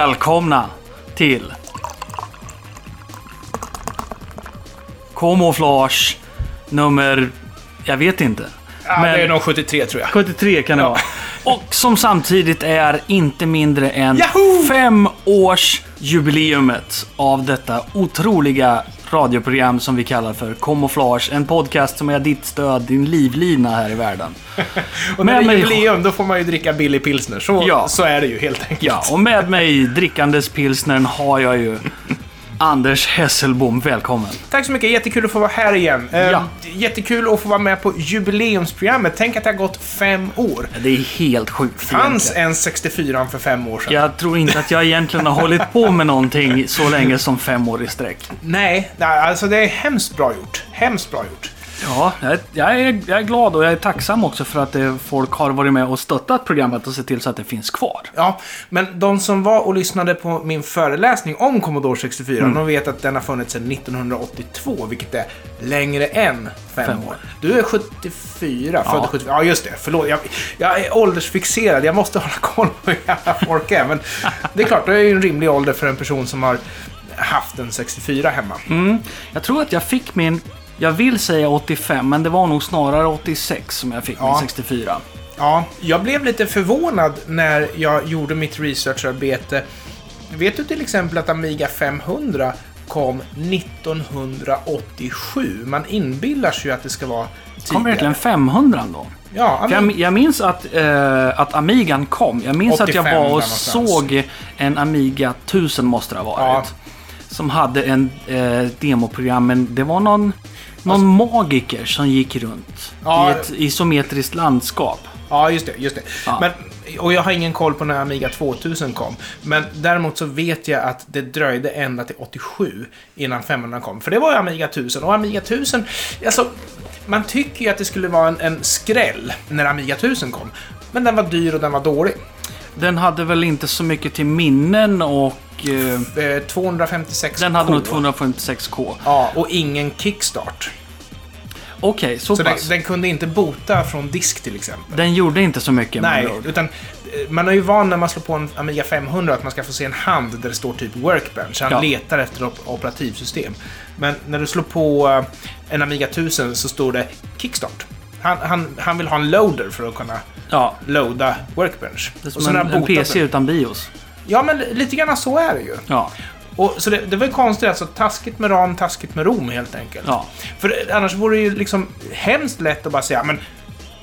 välkomna till Camouflage nummer... Jag vet inte. Ja, Men- det är nog 73 tror jag. 73 kan det vara. Och som samtidigt är inte mindre än Yahoo! fem års jubileumet av detta otroliga radioprogram som vi kallar för Camouflage. En podcast som är ditt stöd, din livlina här i världen. Och när Med det är mig- jubileum då får man ju dricka billig pilsner. Så, Ja. så är det ju helt enkelt. Ja, och med mig drickandes pilsnern har jag ju Anders Hesselbom. Välkommen. Tack så mycket, jättekul att få vara här igen. Eh, Ja. Jättekul att få vara med på jubileumsprogrammet. Tänk att det har gått fem år. Det är helt sjukt Fanns en 64 för fem år sedan? Jag tror inte att jag egentligen har hållit på med någonting så länge som fem år i sträck. Nej, nej, alltså det är hemskt bra gjort. Hemskt bra gjort. Ja, jag, är, jag är glad och jag är tacksam också för att det, folk har varit med och stöttat programmet och sett till så att det finns kvar. Ja, men de som var och lyssnade på min föreläsning om Commodore 64, Mm. de vet att den har funnits sedan 1982, vilket är längre än fem, Fem år. år. Du är 74, Ja. född 74. Ja, just det. Förlåt. Jag, jag är åldersfixerad. Jag måste hålla koll på hur gamla folk är. Men det är klart, det är ju en rimlig ålder för en person som har haft en 64 hemma. Mm. Jag tror att jag fick min, jag vill säga 85, men det var nog snarare 86 som jag fick Ja. min 64. Ja, jag blev lite förvånad när jag gjorde mitt researcharbete. Vet du till exempel att Amiga 500 kom 1987? Man inbillar sig ju att det ska vara tidigare. Kom verkligen 500 då? Ja, För jag, jag minns att, eh, att Amigan kom. Jag minns att jag 85 var och någonstans. såg en Amiga 1000 måste det ha varit. Som hade en eh, demoprogram, men det var någon, någon magiker som gick runt Ja. i ett isometriskt landskap. Ja, just det. Just det. Ja. Men, och jag har ingen koll på när Amiga 2000 kom. Men däremot så vet jag att det dröjde ända till 87 innan 500 kom. För det var ju Amiga 1000. Och Amiga 1000, alltså, man tycker ju att det skulle vara en, en skräll när Amiga 1000 kom. Men den var dyr och den var dålig. Den hade väl inte så mycket till minnen och... Eh, Eh, 256 den hade nog 256k. Ja, och ingen kickstart. Okej, så, Så den, pass. den kunde inte bota från disk till exempel. Den gjorde inte så mycket Nej, utan eh, man är ju van när man slår på en Amiga 500 att man ska få se en hand där det står typ Workbench. Han Ja. letar efter op- operativsystem. Men när du slår på eh, en Amiga 1000 så står det Kickstart. Han, han, han vill ha en loader för att kunna Ja, loada Workbench. det är Och som en, en PC den- utan BIOS. Ja, men lite grann så är det ju. Ja, Och, så det, det var ju konstigt, alltså taskigt med ram, taskigt med rom helt enkelt. ja. För annars vore det ju liksom hemskt lätt att bara säga, men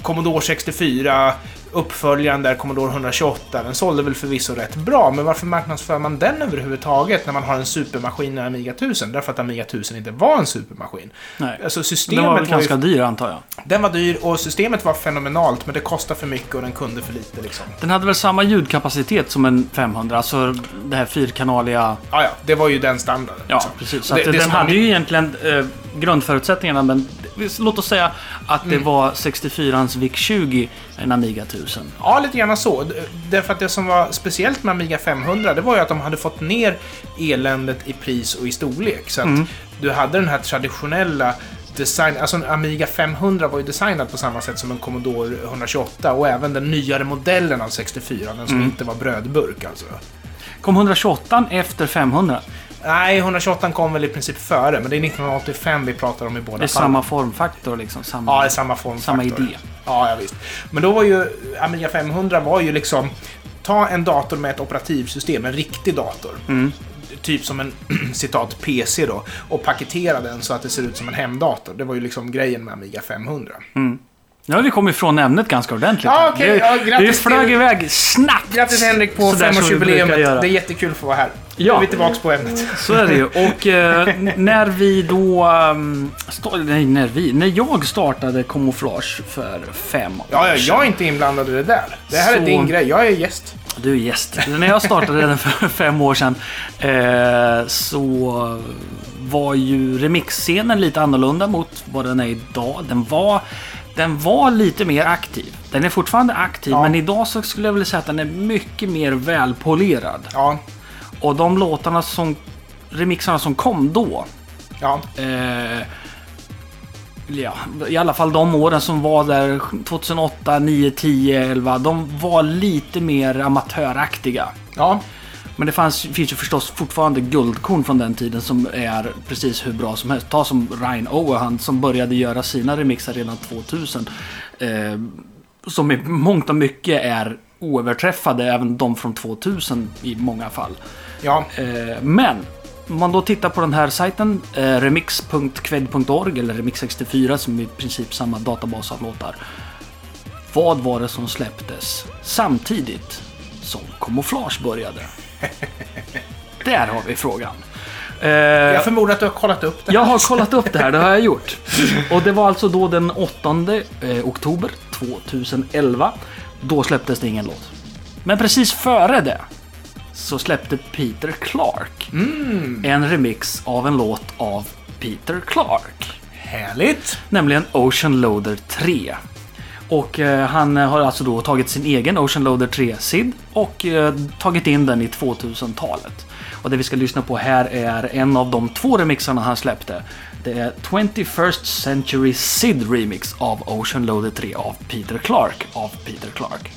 Commodore 64, uppföljaren där, Commodore 128, den sålde väl förvisso rätt bra, men varför marknadsför man den överhuvudtaget när man har en supermaskin i Amiga 1000? Därför att Amiga 1000 inte var en supermaskin. Nej. Alltså Den systemet var var, väl ganska ju, dyr antar jag. den var dyr och systemet var fenomenalt, men det kostade för mycket och den kunde för lite liksom. Den hade väl samma ljudkapacitet som en 500, alltså det här fyrkanaliga... Ja, ja, det var ju den standarden. Ja, liksom. precis. Så Och det- det den hade var- ju egentligen eh, grundförutsättningarna, men låt oss säga att Mm. det var 64ans VIC-20, en Amiga 1000. Ja, lite grann så. Därför att det som var speciellt med Amiga 500, det var ju att de hade fått ner eländet i pris och i storlek. Så att Mm. du hade den här traditionella design, alltså en Amiga 500 var ju designad på samma sätt som en Commodore 128 och även den nyare modellen av 64, den som Mm. inte var brödburk alltså. Kom 128 efter 500? Nej, 128 kom väl i princip före, men det är 1985 vi pratar om i båda Det är fallen. samma formfaktor liksom. Samma, Ja, det är samma formfaktor. samma idé. Ja, ja, visst. Men då var ju Amiga 500 var ju liksom ta en dator med ett operativsystem, en riktig dator. Mm. Typ som en citat PC då. Och paketera den så att det ser ut som en hemdator. Det var ju liksom grejen med Amiga 500. Nu har vi kommit ifrån ämnet ganska ordentligt. Ja, okej. Det, Ja, det grattis flög till- iväg snabbt. Grattis Henrik på femårsjubileet. Det är jättekul att få vara här. Ja. Nu är vi tillbaka på ämnet. Så är det ju. Och eh, när vi då... Um, nej, när vi... När jag startade Camouflage för fem år Ja, ja, jag är inte inblandad i det där. Det här Så- är din grej. Jag är gäst. Du är gäst. När jag startade den för fem år sedan eh, så var ju remixscenen lite annorlunda mot vad den är idag. Den var, den var lite mer aktiv. Den är fortfarande aktiv, Ja. men idag så skulle jag vilja säga att den är mycket mer välpolerad. Ja, Och de låtarna som... Remixarna som kom då. ja. Eh, ja, i alla fall de åren som var där 2008, 9, 10, 11. De var lite mer amatöraktiga. Ja, Men det fanns, finns ju förstås fortfarande guldkorn från den tiden som är precis hur bra som helst. Ta som Ryan Owen som började göra sina remixar redan 2000. Eh, som i mångt och mycket är oöverträffade, även de från 2000 i många fall. Ja, Eh, men om man då tittar på den här sajten, eh, remix.kved.org eller Remix64 som är i princip samma databas av låtar. Vad var det som släpptes samtidigt som Camouflage började? Där har vi frågan. Eh, jag förmodar att du har kollat upp det. jag har kollat upp det här, det har jag gjort. Och det var alltså då den 8 eh, oktober 2011. Då släpptes det ingen låt. Men precis före det så släppte Peter Clark en remix av en låt av Peter Clark. Härligt! Nämligen Ocean Loader 3. Och eh, han eh, har alltså då tagit sin egen Ocean Loader 3 SID och eh, tagit in den i 2000-talet. Och det vi ska lyssna på här är en av de två remixarna han släppte. Det är 21st Century SID Remix av Ocean Loader 3 av Peter Clark av Peter Clark.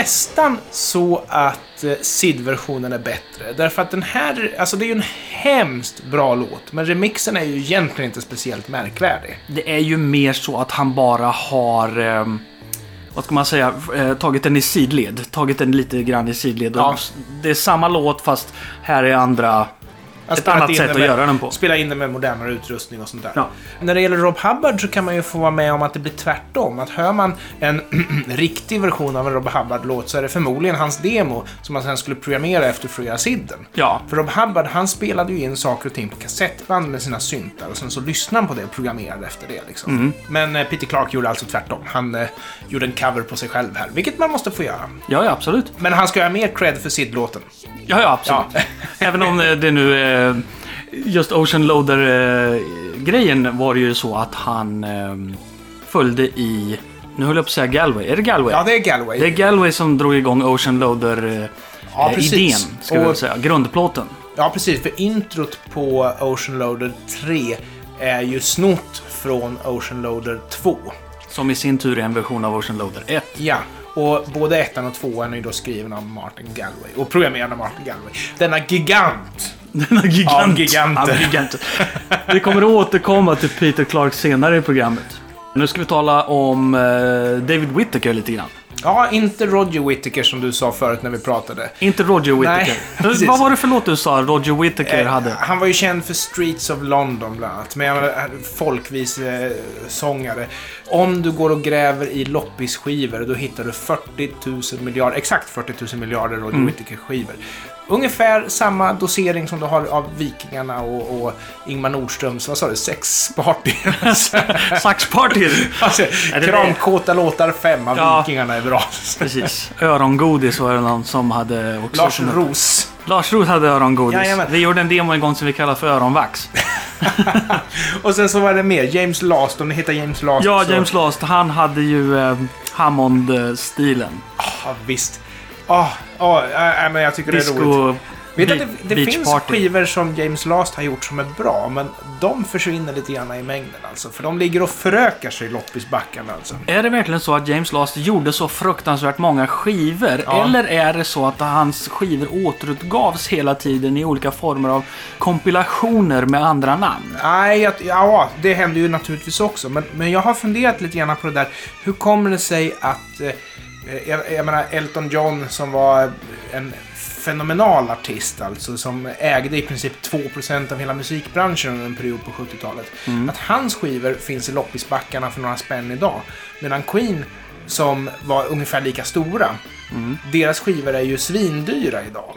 Nästan så att eh, SID-versionen är bättre. Därför att den här, alltså det är ju en hemskt bra låt. Men remixen är ju egentligen inte speciellt märkvärdig. Det är ju mer så att han bara har... ehm, vad ska man säga? Eh, tagit den i sidled. Tagit den lite grann i sidled. Ja. Det är samma låt fast här är andra... Ett annat sätt det att med- göra den på. Spela in det med modernare utrustning och sånt där. Ja. När det gäller Rob Hubbard så kan man ju få vara med om att det blir tvärtom. Att hör man en riktig version av en Rob Hubbard-låt så är det förmodligen hans demo som man sen skulle programmera efter göra sidden. Ja. För Rob Hubbard, han spelade ju in saker och ting på kassettband med sina syntar och sen så lyssnade han på det och programmerade efter det. Liksom. Mm. Men eh, Peter Clark gjorde alltså tvärtom. Han eh, gjorde en cover på sig själv här, vilket man måste få göra. Ja, ja, absolut. Men han ska ha mer cred för Sid-låten. Ja, ja, absolut. Ja. Även om eh, det nu... Eh, just Ocean Loader-grejen var det ju så att han eh, följde i... Nu höll jag på att säga Galway. Är det Galway? Ja, det är Galway. Det är Galway som drog igång Ocean Loader-idén, Ja, precis. ska Och- säga. Grundplåten. Ja, precis. För introt på Ocean Loader 3 är ju snott från Ocean Loader 2. Som i sin tur är en version av Ocean Loader 1. Ja, och både ettan och tvåan är ju då skriven av Martin Galway och programmerad av Martin Galway. Denna gigant! Denna gigant. Ja, giganter. Ja, gigant. Vi kommer att återkomma till Peter Clark senare i programmet. Nu ska vi tala om eh, David Whittaker lite grann. Ja, inte Roger Whittaker som du sa förut när vi pratade. Inte Roger Whittaker. precis. Vad var det för låt du sa Roger Whittaker Eh, hade? Han var ju känd för Streets of London bland annat. Men menar, folkvisesångare. Om du går och gräver i loppisskivor då hittar du 40 000 miljarder, exakt 40 000 miljarder Roger Mm. Whittaker-skivor. Ungefär samma dosering som du har av Vikingarna och, och Ingmar Nordströms, vad sa du, sexparty? Saxparty! alltså, Kramkåta låtar fem av Ja. Vikingarna bra. Precis. Örongodis var det någon som hade också. Lars Roos. Lars Roth hade örongodis. Jajamän. Vi gjorde en demo en gång som vi kallade för öronvax. Och sen så var det mer, James Last, om ni hittar James Last Ja, så... James Last, han hade ju eh, Hammond-stilen. Ja, visst. Ja, ja, äh, men jag tycker det är roligt. Vet att det, Be- det finns Party. skivor som James Last har gjort som är bra, men de försvinner lite grann i mängden alltså. För de ligger och förökar sig i loppisbackarna alltså. Är det verkligen så att James Last gjorde så fruktansvärt många skivor? Ja. Eller är det så att hans skivor återutgavs hela tiden i olika former av kompilationer med andra namn? Nej, jag, ja, det händer ju naturligtvis också. Men, men jag har funderat lite grann på det där. Hur kommer det sig att... Eh, jag, jag menar, Elton John som var en fenomenal artist alltså, som ägde i princip 2% av hela musikbranschen under en period på 70-talet. Att hans skivor finns i loppisbackarna för några spänn idag. Medan Queen, som var ungefär lika stora, deras skivor är ju svindyra idag.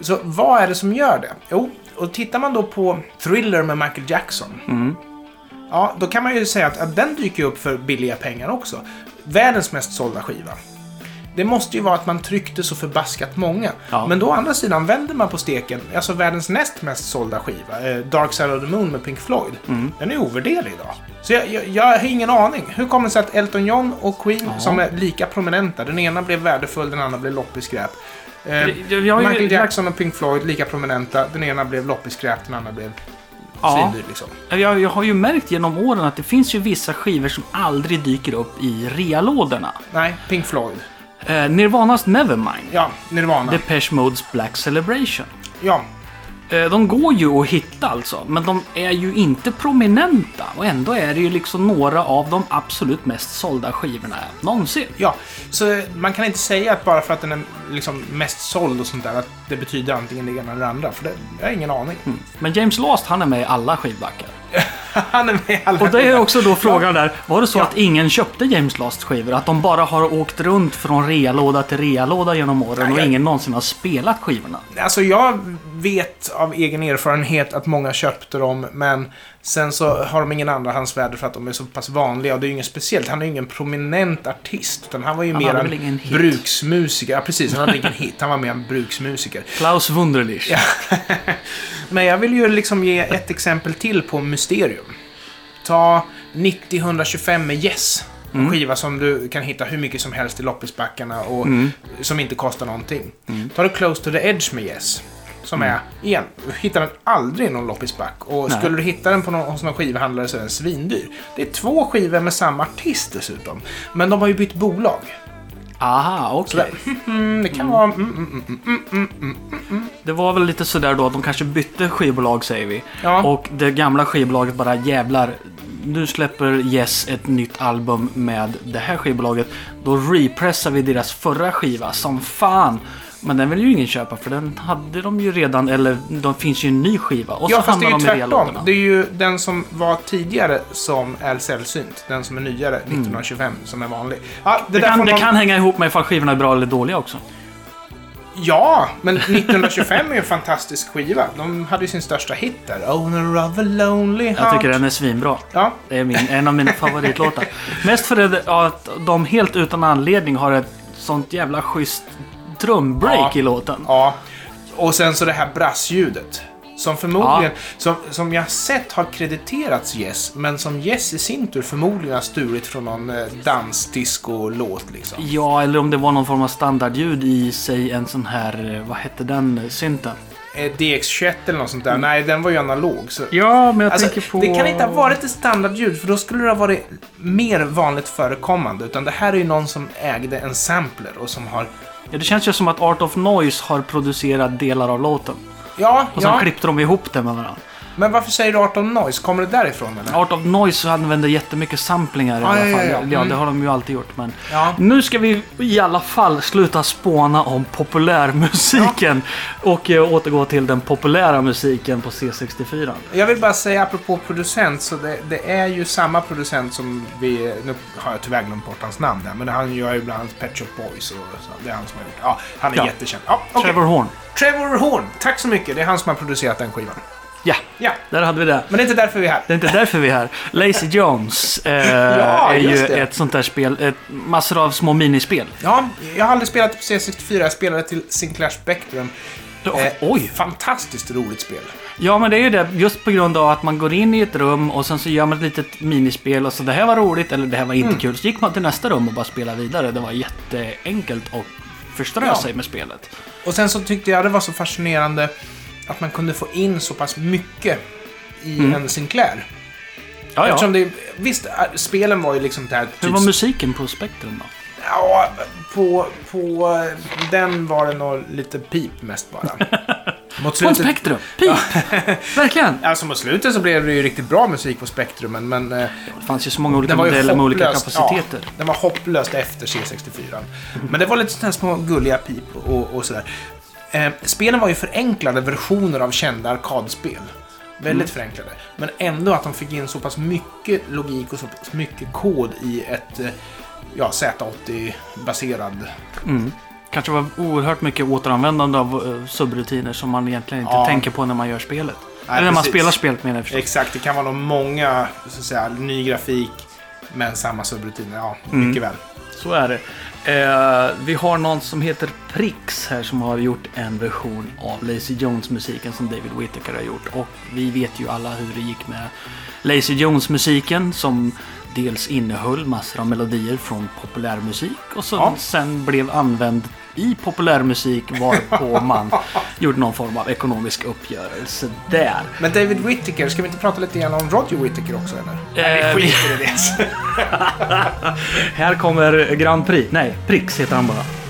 Så vad är det som gör det? Jo, och tittar man då på Thriller med Michael Jackson. Ja, då kan man ju säga att, att den dyker upp för billiga pengar också. Världens mest sålda skiva. Det måste ju vara att man tryckte så förbaskat många. Ja. Men då å andra sidan vänder man på steken, alltså världens näst mest sålda skiva, eh, Dark Side of the Moon med Pink Floyd. Den är ovärderlig idag. Så jag, jag, jag har ingen aning. Hur kommer det sig att Elton John och Queen, som är lika prominenta, den ena blev värdefull, den andra blev loppisskräp. Eh, ju- Michael Jackson och Pink Floyd, lika prominenta, den ena blev loppisskräp, den andra blev Ja. svindyr liksom. Jag, jag har ju märkt genom åren att det finns ju vissa skivor som aldrig dyker upp i reallådorna. Nej, Pink Floyd. Eh, Nirvanas Nevermind. Ja, Nirvana. Depeche Modes Black Celebration. Ja, Eh, De går ju att hitta alltså, men de är ju inte prominenta. Och ändå är det ju liksom några av de absolut mest sålda skivorna någonsin. ja. Så man kan inte säga att bara för att den är liksom mest såld och sånt där, att det betyder antingen det ena eller det andra. För det, jag har ingen aning. Men James Last, han är med i alla skivbackar. Han är med alla Och det är också då frågan där, var det så Ja. att ingen köpte James Last-skivor? Att de bara har åkt runt från realåda till realåda genom åren och ingen någonsin har spelat skivorna? Alltså jag vet av egen erfarenhet att många köpte dem, men sen så har de ingen andrahandsvärde för att de är så pass vanliga. Och det är ju inget speciellt. Han är ju ingen prominent artist, utan han var ju Han mer en bruksmusiker. Ja, precis. Han hade ingen hit. Han var mer en bruksmusiker. Klaus Wunderlich. Ja. Men jag vill ju liksom ge ett exempel till på Mysterium. Ta 90-125 med Yes. En skiva som du kan hitta hur mycket som helst i loppisbackarna och som inte kostar någonting. Ta du Close to the Edge med Yes. Som är, igen, du hittar den aldrig någon loppisback. Och Nej. skulle du hitta den på någon, hos någon skivhandlare så är den svindyr. Det är två skivor med samma artist dessutom. Men de har ju bytt bolag. Aha, okej. Mm, det kan vara... Mm, mm, mm, mm, mm, mm. Det var väl lite sådär då att de kanske bytte skivbolag säger vi. Ja. Och det gamla skivbolaget bara jävlar. Nu släpper Yes ett nytt album med det här skivbolaget. Då repressar vi deras förra skiva som fan. Men den vill ju ingen köpa för den hade de ju redan, eller de finns ju en ny skiva. Och ja, så fast det är ju de tvärtom. Det är ju den som var tidigare som är sällsynt. Den som är nyare, 1925, som är vanlig. Ja, det, Det kan, får det kan hänga ihop med ifall skivorna är bra eller dåliga också. Ja, men 1925 är ju en fantastisk skiva. De hade ju sin största hit där. Owner of a lonely heart. Jag tycker den är svinbra. Ja, Det är min, en av mina favoritlåtar. Mest för att de helt utan anledning har ett sånt jävla schysst trumbreak Ja. i låten. ja. Och sen så det här brassljudet. Som förmodligen, som, som jag sett har krediterats Yes, men som Yes i sin tur förmodligen har stulit från någon eh, dansdisco-låt liksom. Ja, eller om det var någon form av standardljud i sig en sån här, eh, vad hette den eh, synten? Eh, DX21 eller något sånt där. Nej, den var ju analog. Så... Ja, men jag Alltså, tänker på... Det kan inte ha varit ett standardljud, för då skulle det ha varit mer vanligt förekommande. Utan det här är ju någon som ägde en sampler och som har... Ja, det känns ju som att Art of Noise har producerat delar av låten. Ja, Och sen ja. klippte de ihop det med varandra. Men varför säger du Art of Noise? Kommer det därifrån eller? Art of Noise använder jättemycket samplingar i alla ja, fall. ja, Ja, ja. Mm. det har de ju alltid gjort. Men nu ska vi i alla fall sluta spåna om populärmusiken och eh, återgå till den populära musiken på C64. Jag vill bara säga apropå producent, så det, det är ju samma producent som vi... Nu har jag tyvärr glömt bort hans namn där, men han gör ju bland annat Pet Shop Boys och så. Det är han som har gjort Ja, han är jättekänd. Okej. Trevor Horn. Trevor Horn, tack så mycket. Det är han som har producerat den skivan. Ja, Ja, där hade vi det. men det är inte därför vi är här. Det är inte därför vi är här. Lazy Jones eh, Ja, är ju det. ett sånt där spel. Ett, massor av små minispel. Ja, jag har aldrig spelat på C64. Jag spelade till Sinclair Spectrum. Eh, Oj! Fantastiskt roligt spel. Ja, men det är ju det. Just på grund av att man går in i ett rum och sen så gör man ett litet minispel och så det här var roligt eller det här var inte Mm. kul. Så gick man till nästa rum och bara spelade vidare. Det var jätteenkelt att förströ Ja. sig med spelet. Och sen så tyckte jag det var så fascinerande att man kunde få in så pass mycket i en Sinclair. Ja, det, visst, äh, spelen var ju liksom det här... Hur var musiken på Spectrum då? Ja, på, på den var det nog lite pip mest bara. Mot På slutet, Spectrum? Pip! Verkligen! alltså mot slutet så blev det ju riktigt bra musik på Spektrum, men, äh, Det fanns ju så många olika modeller med olika kapaciteter. Ja, den var hopplöst efter C64. Men det var lite sådana små gulliga pip och, och sådär. Eh, spelen var ju förenklade versioner av kända arkadspel. Väldigt förenklade. Men ändå att de fick in så pass mycket logik och så pass mycket kod i ett eh, ja, Z80-baserad... Mm. Kanske var oerhört mycket återanvändande av uh, subrutiner som man egentligen inte Ja. tänker på när man gör spelet. Nej, Eller när man precis. spelar spelet menar jag förstås. Exakt, det kan vara många, så att säga, ny grafik men samma subrutiner. Ja, Mm. mycket väl. Så är det. Eh, vi har någon som heter Prix här som har gjort en version av Lazy Jones-musiken som David Whittaker har gjort. Och vi vet ju alla hur det gick med Lazy Jones-musiken som dels innehöll massor av melodier från populärmusik och som Ja. sen blev använd i populärmusik varpå man gjorde någon form av ekonomisk uppgörelse där. Men David Whittaker, ska vi inte prata lite grann om Roger Whittaker också eller? Nej, Eh, vi skiter i det. Här kommer Grand Prix. Nej, Prix heter han bara.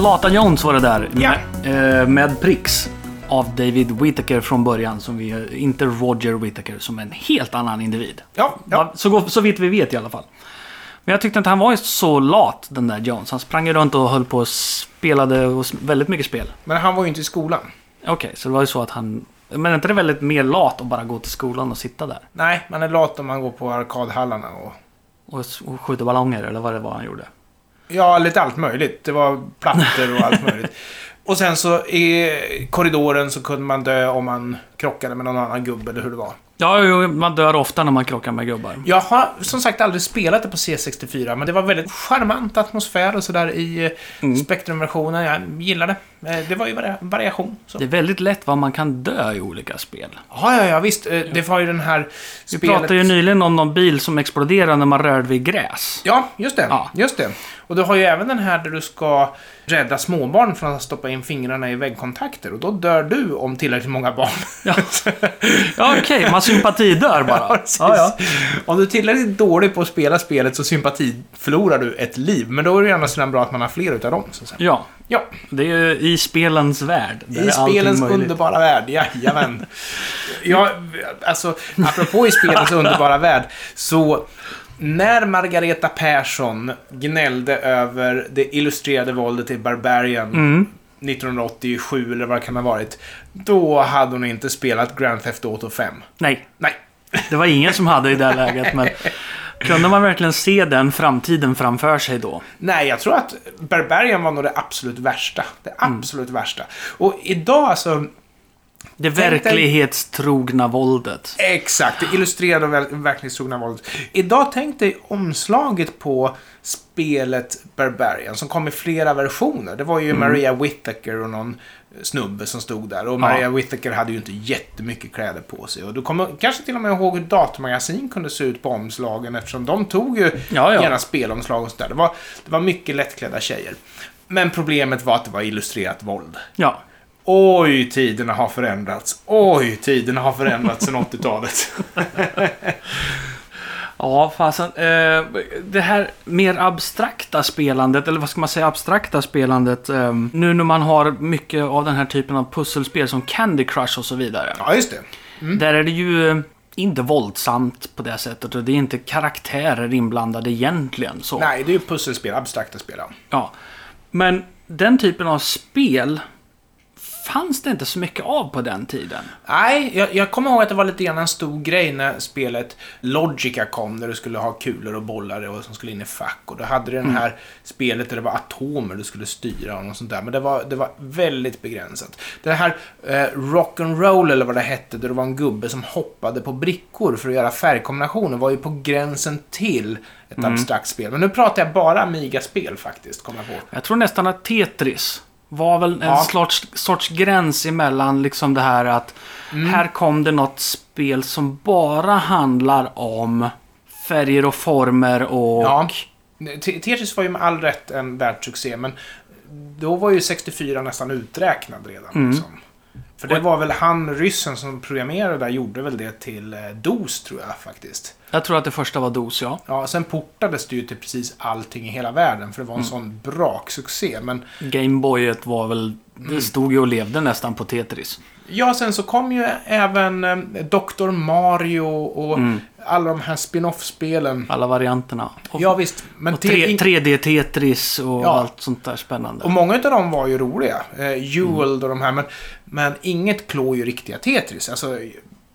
Den lata Jones var det där. Ja. Med, eh, med pricks. Av David Whittaker från början. Som vi, inte Roger Whittaker som en helt annan individ. Ja, ja. Så, så vitt vi vet i alla fall. Men jag tyckte inte han var så lat den där Jones. Han sprang ju runt och höll på och spelade och väldigt mycket spel. Men han var ju inte i skolan. Okej, så det var ju så att han... Men är inte det väldigt mer lat att bara gå till skolan och sitta där? Nej, man är lat om man går på arkadhallarna och... Och, s- och skjuta ballonger eller vad det var han gjorde. Ja, lite allt möjligt. Det var plattor och allt möjligt. Och sen så i korridoren så kunde man dö om man krockade med någon annan gubbe eller hur det var. Ja, man dör ofta när man krockar med gubbar. Jag har som sagt aldrig spelat det på C64, men det var väldigt charmant atmosfär och sådär i eh, Mm. Spectrum-versionen. Jag gillade det. Eh, Det var ju vari- variation. Så. Det är väldigt lätt vad man kan dö i olika spel. Ja, ja, ja, visst. Eh, Det var ju den här Vi spelet... pratade ju nyligen om någon bil som exploderade när man rörde vid gräs. Ja, just det. Ja. Just det. Och du har ju även den här där du ska rädda småbarn från att stoppa in fingrarna i väggkontakter. Och då dör du om tillräckligt många barn. Ja, ja okej, man sympatidör bara. precis. Ja, ja. Om du är tillräckligt dålig på att spela spelet så sympati förlorar du ett liv. Men då är det ju annars bra att man har fler utav dem. Så att ja, Ja, det är ju i spelens värld. i spelens möjligt. underbara värld. Jajamän. ja, alltså, apropå i spelens underbara värld. Så när Margareta Persson gnällde över det illustrerade våldet i Barbarian Mm. 1987 eller vad det kan ha varit. Då hade hon inte spelat Grand Theft Auto 5. Nej, Nej. det var ingen som hade i det läget. Men kunde man verkligen se den framtiden framför sig då? Nej, jag tror att Barbarian var nog det absolut värsta. Det Mm. absolut värsta. Och idag alltså... Det Tänk dig- verklighetstrogna våldet. Exakt, det illustrerade och ver- verklighetstrogna våldet. Idag tänk dig omslaget på spelet Barbarian som kom i flera versioner. Det var ju Mm. Maria Whittaker och någon snubbe som stod där. Och Maria Whittaker hade ju inte jättemycket kläder på sig. Och du kommer kanske till och med ihåg hur datamagasin kunde se ut på omslagen eftersom de tog ju Ja, ja. gärna spelomslag och sådär. Det var, det var mycket lättklädda tjejer. Men problemet var att det var illustrerat våld. Ja, Oj, tiderna har förändrats. Oj, tiderna har förändrats sedan 80-talet. Ja, fasen. Eh, det här mer abstrakta spelandet, eller vad ska man säga, abstrakta spelandet. Eh, nu när man har mycket av den här typen av pusselspel som Candy Crush och så vidare. Ja, just det. Där är det ju eh, inte våldsamt på det sättet och det är inte karaktärer inblandade egentligen. Så. Nej, det är ju pusselspel, abstrakta spel. ja. Ja. Men den typen av spel fanns det inte så mycket av på den tiden. Nej, jag, jag kommer ihåg att det var lite grann en stor grej när spelet Logica kom, där du skulle ha kulor och bollar och som skulle in i fack. Och då hade du Mm. det här spelet där det var atomer du skulle styra och något sånt där. Men det var, det var väldigt begränsat. Det här eh, Rock'n'Roll eller vad det hette, där det var en gubbe som hoppade på brickor för att göra färgkombinationer, var ju på gränsen till ett Mm. abstrakt spel. Men nu pratar jag bara Amiga-spel faktiskt, kommer jag på. Jag tror nästan att Tetris var väl en Ja. sorts, sorts gräns emellan liksom det här att Mm. här kom det något spel som bara handlar om färger och former och... Ja. Te- Tetris var ju med all rätt en världssuccé, men då var ju 64 nästan uträknad redan. Mm. Liksom. För det var väl han, ryssen som programmerade där, gjorde väl det till eh, DOS tror jag faktiskt. Jag tror att det första var DOS, ja. Ja, sen portades det ju till precis allting i hela världen, för det var Mm. en sån braksuccé. Men Gameboyet var väl... Mm. Det stod ju och levde nästan på Tetris. ja, sen så kom ju även eh, Dr. Mario och Mm. Alla de här spin-off-spelen. Alla varianterna. Och, Ja, visst. Men och te- tre- in- 3D-Tetris och Ja. allt sånt där spännande. Och många av dem var ju roliga. Eh, Jewel och de här. Men, men inget klår ju riktiga Tetris. Alltså,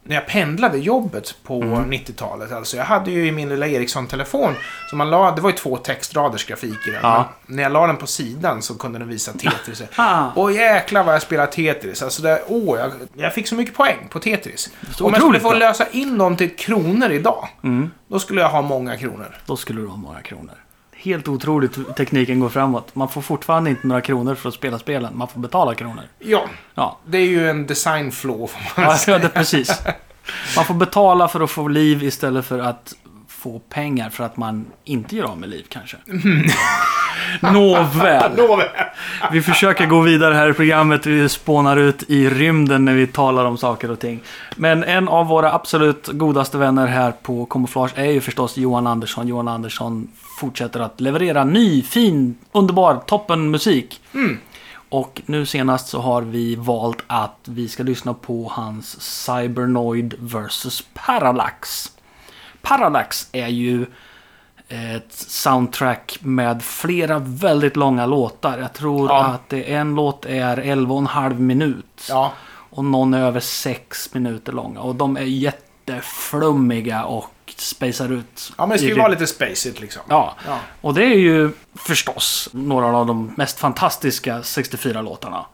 när jag pendlade jobbet på 90-talet. Alltså, jag hade ju i min lilla Ericsson-telefon. Så man la, det var ju två textraders grafik i den. Ja. När jag la den på sidan så kunde den visa Tetris. Ah. Åh jäklar vad jag spelar Tetris. Alltså det, åh, jag, jag fick så mycket poäng på Tetris. Om jag skulle få lösa in dem till kronor idag. Mm. Då skulle jag ha många kronor. Då skulle du ha många kronor. Helt otroligt tekniken går framåt. Man får fortfarande inte några kronor för att spela spelen. Man får betala kronor. Ja, Ja, det är ju en design flaw får man ja säga. det, precis. Man får betala för att få liv istället för att få pengar för att man inte gör av med liv kanske. Nåväl. Nåväl. Vi försöker gå vidare här i programmet. Vi spånar ut i rymden när vi talar om saker och ting. Men en av våra absolut godaste vänner här på Camouflage är ju förstås Johan Andersson. Johan Andersson fortsätter att leverera ny, fin, underbar, toppen musik. Och nu senast så har vi valt att vi ska lyssna på hans Cybernoid vs Parallax. Parallax är ju ett soundtrack med flera väldigt långa låtar. Jag tror Ja. att en låt är 11,5 minut. Ja. Och någon är över 6 minuter långa. Och de är jätteflummiga och spacar ut. ja, men det ska ju vara lite spacigt liksom. Ja, Ja. och det är ju förstås några av de mest fantastiska 64-låtarna.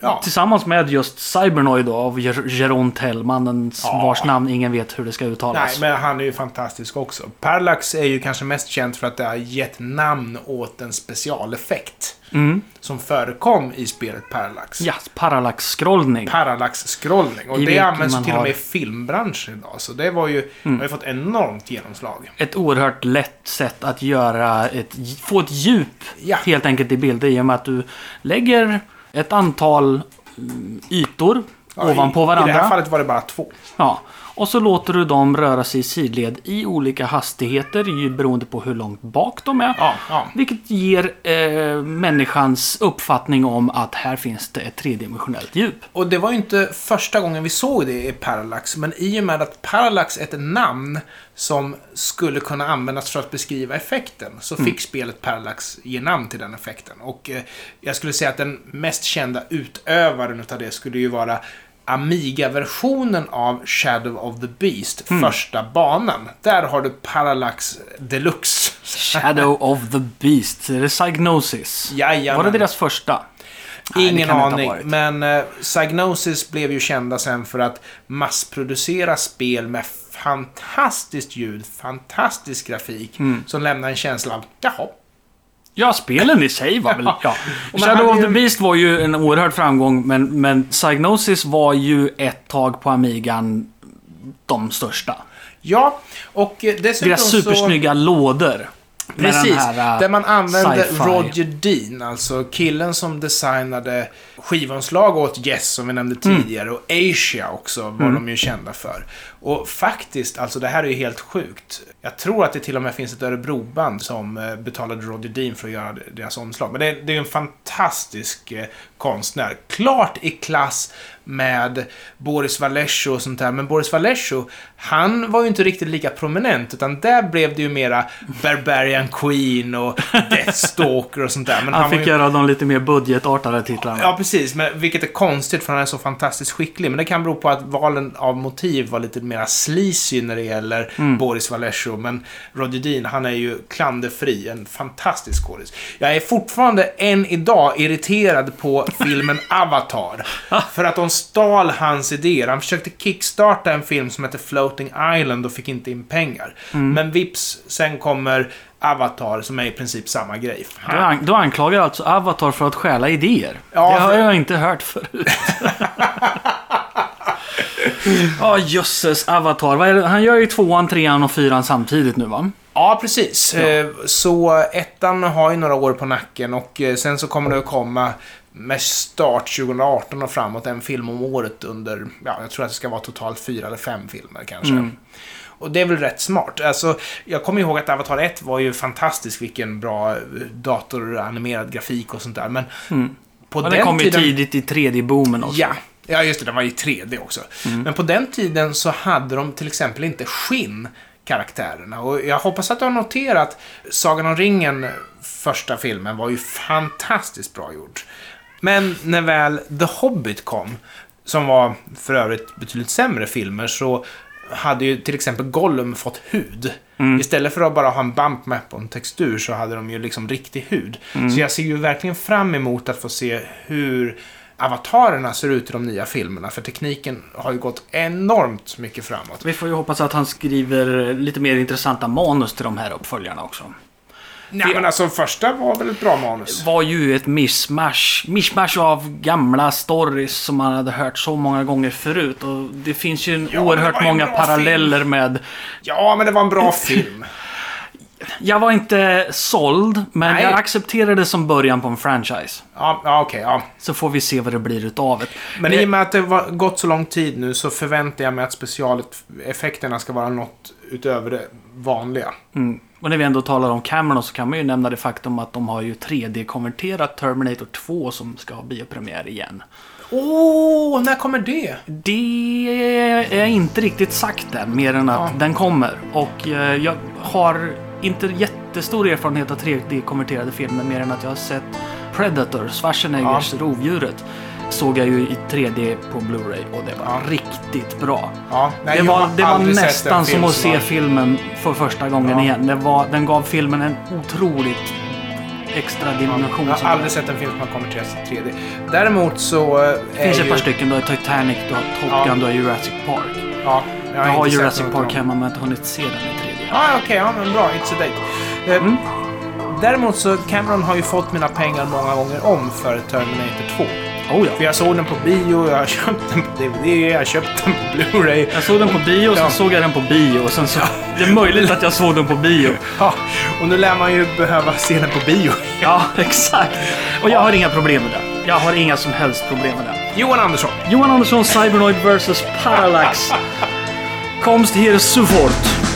Ja. Tillsammans med just Cybernoid då, av Jeroen Tell, mannen Ja. vars namn ingen vet hur det ska uttalas. Nej, men han är ju fantastisk också. Parallax är ju kanske mest känt för att det har gett namn åt en specialeffekt. Mm. Som förekom i spelet Parallax. Ja, parallax-scrollning. Parallax-scrollning. Och I det används till och med i filmbranschen idag. Så det var ju, har ju fått enormt genomslag. Ett oerhört lätt sätt att göra ett, få ett djup Ja. helt enkelt i bilder i och med att du lägger ett antal mm, ytor Ja, ovanpå i, varandra. I det här fallet var det bara två. Ja, och så låter du dem röra sig i sidled i olika hastigheter beroende på hur långt bak de är. Ja, ja. Vilket ger eh, människans uppfattning om att här finns det ett tredimensionellt djup. Och det var ju inte första gången vi såg det i Parallax, men i och med att Parallax är ett namn som skulle kunna användas för att beskriva effekten, så fick spelet Parallax ge namn till den effekten. Och eh, jag skulle säga att den mest kända utövaren utav det skulle ju vara Amiga-versionen av Shadow of the Beast, första banan. Där har du Parallax Deluxe. Shadow of the Beast. Är det Psygnosis? Jajamän. Var det deras första? Nej, det Ingen det ha aning, men uh, Psygnosis blev ju kända sen för att massproducera spel med fantastiskt ljud, fantastisk grafik, Mm. som lämnar en känsla av jaha. Ja, spelen i sig var väl... Ja. Shadow of the Beast var ju en oerhörd framgång, men, men Psygnosis var ju ett tag på Amigan de största. Ja, och eh, dessutom Deras så... supersnygga lådor. med Precis, här, äh, där man använde. Roger Dean, alltså killen som designade skivomslag åt Yes som vi nämnde Mm. tidigare och Asia också var de ju kända för. Och faktiskt, alltså det här är ju helt sjukt. Jag tror att det till och med finns ett Örebroband som eh, betalade Roger Dean för att göra deras omslag. Men det, är ju en fantastisk eh, konstnär. Klart i klass med Boris Vallejo och sånt där. Men Boris Vallejo, han var ju inte riktigt lika prominent. Utan där blev det ju mera Barbarian Queen och Deathstalker och sånt där. Men Han var fick ju... göra de lite mer budgetartade titlarna. Ja, precis. Men, vilket är konstigt för han är så fantastiskt skicklig. Men det kan bero på att valen av motiv var lite mer sleazy när det gäller Boris Vallejo. Men Roger Dean, han är ju klanderfri. En fantastisk skådis. Jag är fortfarande än idag irriterad på filmen Avatar. för att de stal hans idéer. Han försökte kickstarta en film som heter Floating Island och fick inte in pengar. Men vips, sen kommer Avatar som är i princip samma grej. Du, an- du anklagar alltså Avatar för att stjäla idéer. Ja, det har för- jag inte hört förut. Ja, jösses. Avatar. Han gör ju tvåan, trean och fyran samtidigt nu va? Ja, precis. Eh, Så ettan har ju några år på nacken och eh, sen så kommer det att komma med start 2018 och framåt en film om året under, ja, jag tror att det ska vara totalt fyra eller fem filmer kanske. Och det är väl rätt smart. Alltså, jag kommer ihåg att Avatar 1 var ju fantastisk, vilken bra eh, datoranimerad grafik och sånt där. Men på Och den den kom ju tiden... tidigt i 3D-boomen också. Ja, ja just det, den var i 3D också. Men på den tiden så hade de till exempel inte skinn karaktärerna. Och jag hoppas att du har noterat Sagan om ringen, första filmen, var ju fantastiskt bra gjort. Men när väl The Hobbit kom, som var för övrigt betydligt sämre filmer, så hade ju till exempel Gollum fått hud. Istället för att bara ha en bump map och en textur så hade de ju liksom riktig hud. Så jag ser ju verkligen fram emot att få se hur avatarerna ser ut i de nya filmerna. För tekniken har ju gått enormt mycket framåt. Vi får ju hoppas att han skriver lite mer intressanta manus till de här uppföljarna också. Nej, men alltså första var väl ett bra manus? var ju ett mishmash. Mishmash av gamla stories som man hade hört så många gånger förut. Och det finns ju en Ja, oerhört många paralleller med... Ja, men det var en bra film. Jag var inte såld, men Nej. jag accepterade det som början på en franchise. Ja, ja okej, ja. Så får vi se vad det blir utav det. Men i och med att det var gått så lång tid nu så förväntar jag mig att specialeffekterna ska vara något utöver det vanliga. Mm. Och när vi ändå talar om Cameron så kan man ju nämna det faktum att de har ju 3D-konverterat Terminator 2 som ska ha biopremiär igen. Åh, när kommer det? Det är inte riktigt sagt än, mer än att Ja. den kommer. Och eh, jag har inte jättestor erfarenhet av 3D-konverterade filmer, mer än att jag har sett Predator, Schwarzeneggers Rovdjuret. Såg jag ju i 3D på Blu-ray och det var Ja. riktigt bra. Ja, nej, det jag var, har det var nästan som att se har- filmen för första gången Ja. igen. Det var, den gav filmen en otroligt extra dimension. Jag har aldrig sett en film som har konverterats till 3D. Däremot så... eh, det finns är ett par ju- stycken. Du har Titanic, du har Top Ja. Gun, du har Jurassic Park. Ja, jag Jag har, har inte Jurassic Park hemma men jag har inte hunnit se den i 3D. Ja, okej, ja men bra. It's a date. Eh, Mm. Däremot så, Cameron har ju fått mina pengar många gånger om för Terminator 2. Oh ja. För jag såg den på bio, jag har köpt den på DVD, jag har köpt den på Blu-ray. Jag såg den på bio, och sen Ja. såg jag den på bio. Och sen så, det är möjligt att jag såg den på bio. Ja, och nu lär man ju behöva se den på bio. Ja, exakt. Och jag har inga problem med det. Jag har inga som helst problem med det. Johan Andersson. Johan Andersson, Cybernoid vs Parallax. Komst hier sofort. Och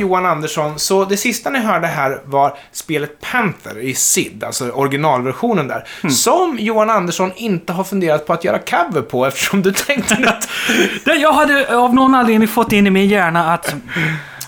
Johan Andersson, så det sista ni hörde här var spelet Panther i SID, alltså originalversionen där. Som Johan Andersson inte har funderat på att göra cover på eftersom du tänkte att... Jag hade av någon anledning fått in i min hjärna att,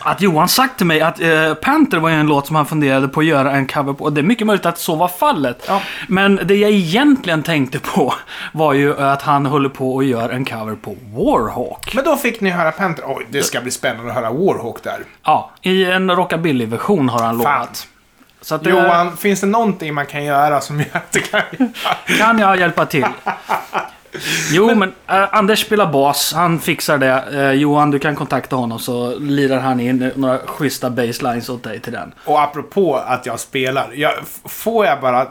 att Johan sagt till mig att eh, Panther var ju en låt som han funderade på att göra en cover på. Och det är mycket möjligt att så var fallet. Ja. Men det jag egentligen tänkte på var ju att han håller på att göra en cover på Warhawk. Men då fick ni höra Panther. Oj, det ska bli spännande att höra Warhawk där. Ja, i en rockabilly-version har han Fan. lovat. Så att, eh, Johan, finns det någonting man kan göra som gör att det kan... Kan jag hjälpa till? Jo, men, eh, Anders spelar bas. Han fixar det. Eh, Johan, du kan kontakta honom så lirar han in några schyssta baselines åt dig till den. Och apropå att jag spelar. Jag, får jag bara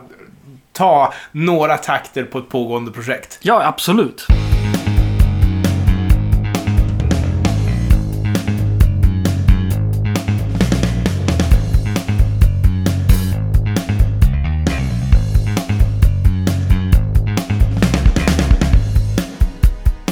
ta några takter på ett pågående projekt? Ja, absolut.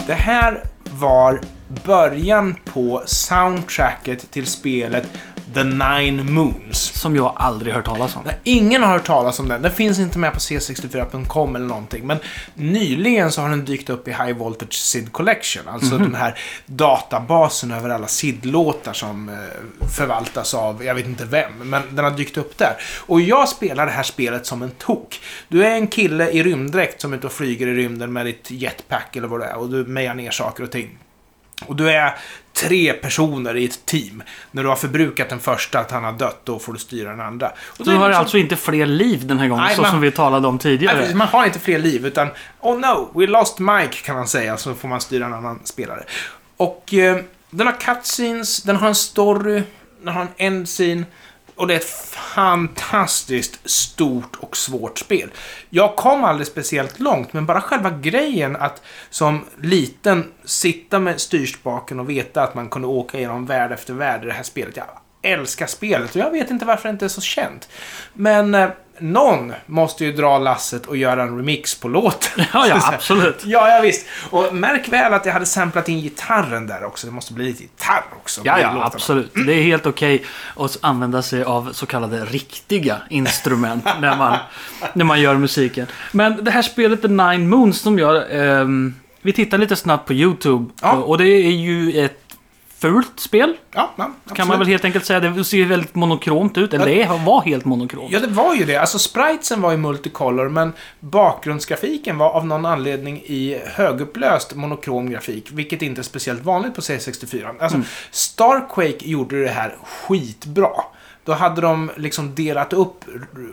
Det här var början på soundtracket till spelet The Nine Moons. Som jag aldrig hört talas om. Nej, Ingen har hört talas om den. Den finns inte med på c64.com eller någonting. Men nyligen så har den dykt upp i High Voltage SID Collection. Alltså den här databasen över alla SID-låtar som eh, förvaltas av, jag vet inte vem, men den har dykt upp där. Och jag spelar det här spelet som en tok. Du är en kille i rymddräkt som är ute och flyger i rymden med ditt jetpack eller vad det är. Och du mejar ner saker och ting. Och du är tre personer i ett team. När du har förbrukat den första, att han har dött, då får du styra den andra. Och Du har liksom- alltså inte fler liv den här gången, Nej, så man- som vi talade om Nej, tidigare. precis. man har inte fler liv, utan Oh no, we lost Mike kan man säga, så får man styra en annan spelare. Och eh, den har cutscenes, den har en story, den har en endscene. Och det är ett fantastiskt stort och svårt spel. Jag kom aldrig speciellt långt, men bara själva grejen att som liten sitta med styrspaken och veta att man kunde åka genom värld efter värld i det här spelet. Jag älskar spelet och jag vet inte varför det inte är så känt. Men eh, någon måste ju dra lasset och göra en remix på låten. Ja, ja, absolut. Ja, ja, visst. Och märk väl att jag hade samplat in gitarren där också. Det måste bli lite gitarr också. Ja, ja, absolut. Det är helt okej att använda sig av så kallade riktiga instrument när man, när man gör musiken. Men det här spelet The Nine Moons som jag... ehm, vi tittar lite snabbt på YouTube. Ja. Och det är ju ett fult spel. Ja, ja. Kan man väl helt enkelt säga. Det ser väldigt monokromt ut. Eller det var helt monokromt. Ja, det var ju det. Alltså, spritesen var i multicolor, men bakgrundsgrafiken var av någon anledning i högupplöst monokrom grafik, vilket inte är speciellt vanligt på C64. Alltså, Mm. Starquake gjorde det här skitbra. Då hade de liksom delat upp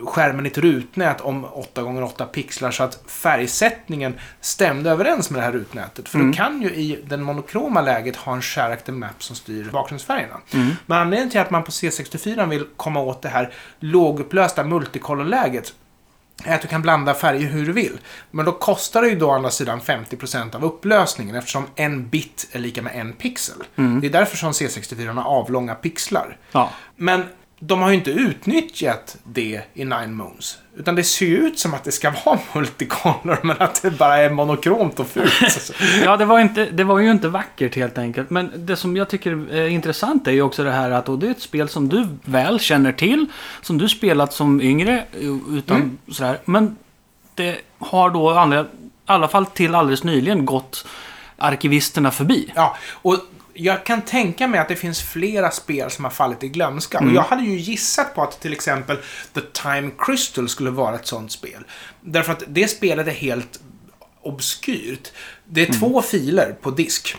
skärmen i ett rutnät om 8x8 pixlar så att färgsättningen stämde överens med det här rutnätet. För Mm. du kan ju i den monokroma läget ha en character map som styr bakgrundsfärgerna. Mm. Men anledningen till att man på C64 vill komma åt det här lågupplösta multicolor-läget är att du kan blanda färger hur du vill. Men då kostar det ju då å andra sidan 50% av upplösningen eftersom en bit är lika med en pixel. Det är därför som C64 har avlånga pixlar. Ja. Men de har ju inte utnyttjat det i Nine Moons. Utan det ser ju ut som att det ska vara multicolor, men att det bara är monokromt och fult. Ja, det var, inte, det var ju inte vackert helt enkelt. Men det som jag tycker är intressant är ju också det här att och det är ett spel som du väl känner till. Som du spelat som yngre. Utan Mm. sådär. Men det har då i alla fall till alldeles nyligen gått arkivisterna förbi. Ja, och jag kan tänka mig att det finns flera spel som har fallit i glömska. Och jag hade ju gissat på att till exempel The Time Crystal skulle vara ett sånt spel. Därför att det spelet är helt obskyrt. Det är två filer på disk.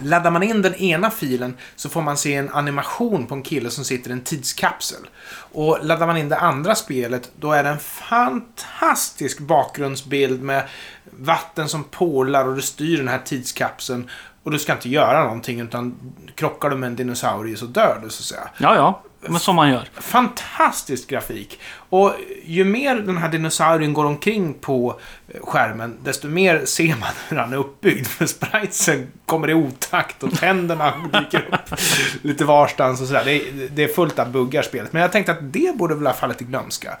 Laddar man in den ena filen så får man se en animation på en kille som sitter i en tidskapsel. Och laddar man in det andra spelet då är det en fantastisk bakgrundsbild med vatten som porlar och du styr den här tidskapseln. Och du ska inte göra någonting utan krockar du med en dinosaurie så dör du så att säga. Ja, ja. Men som man gör. Fantastisk grafik. Och ju mer den här dinosaurien går omkring på eh, skärmen, desto mer ser man hur han är uppbyggd. För spritesen kommer i otakt och tänderna dyker upp lite varstans och sådär. Det är, det är fullt av buggar spelet. Men jag tänkte att det borde väl ha fallit i glömska.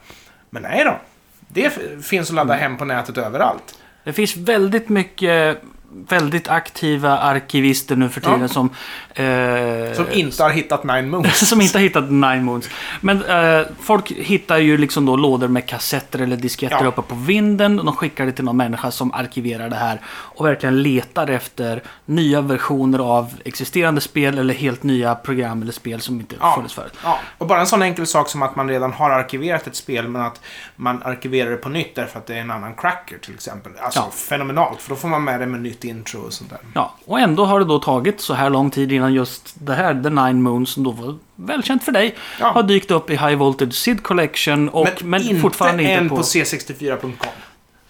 Men nej då. Det finns att ladda hem på nätet överallt. Det finns väldigt mycket väldigt aktiva arkivister nu för tiden Ja. som... Eh, Som inte har hittat Nine Moons. som inte har hittat Nine Moons. Men eh, folk hittar ju liksom då lådor med kassetter eller disketter Ja. uppe på vinden. Och de skickar det till någon människa som arkiverar det här. Och verkligen letar efter nya versioner av existerande spel eller helt nya program eller spel som inte Ja. funnits förut. Ja, och bara en sån enkel sak som att man redan har arkiverat ett spel men att man arkiverar det på nytt därför att det är en annan cracker till exempel. Alltså fenomenalt, för då får man med det med nytt intro och sånt där. Ja, och ändå har det då tagit så här lång tid innan just det här, The Nine Moons, som då var välkänt för dig, Ja. har dykt upp i High Voltage Sid Collection och men, inte fortfarande inte än på... på, c64.com.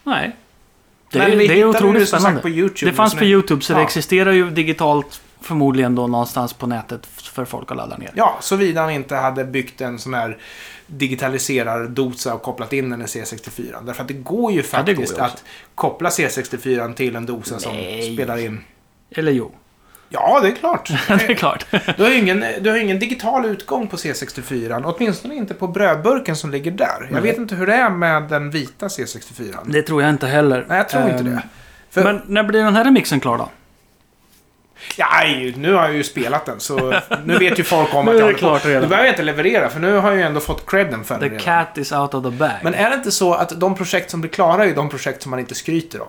Nej. Det, Men vi det är otroligt det spännande. på YouTube. det fanns på YouTube så det Ja. existerar ju digitalt förmodligen då någonstans på nätet för folk att ladda ner. Ja, såvida han inte hade byggt en sån här digitaliserar-dosa och kopplat in den i C64. Därför att det går ju Ja, det går faktiskt ju att koppla C64 till en dosa som Nej. spelar in. Eller jo, Ja, det är klart. det är klart. Du har ingen, du har ingen digital utgång på C64. Åtminstone inte på brödburken som ligger där. Jag Nej. vet inte hur det är med den vita C64. Det tror jag inte heller. Nej, jag tror inte Ehm, det. För, Men när blir den här remixen klar då? Ja, nu har jag ju spelat den, så nu vet ju folk om att jag håller på. Nu behöver jag inte leverera, för nu har jag ju ändå fått credden för den The cat is out of the bag. Men är det inte så att de projekt som blir klara är ju de projekt som man inte skryter om?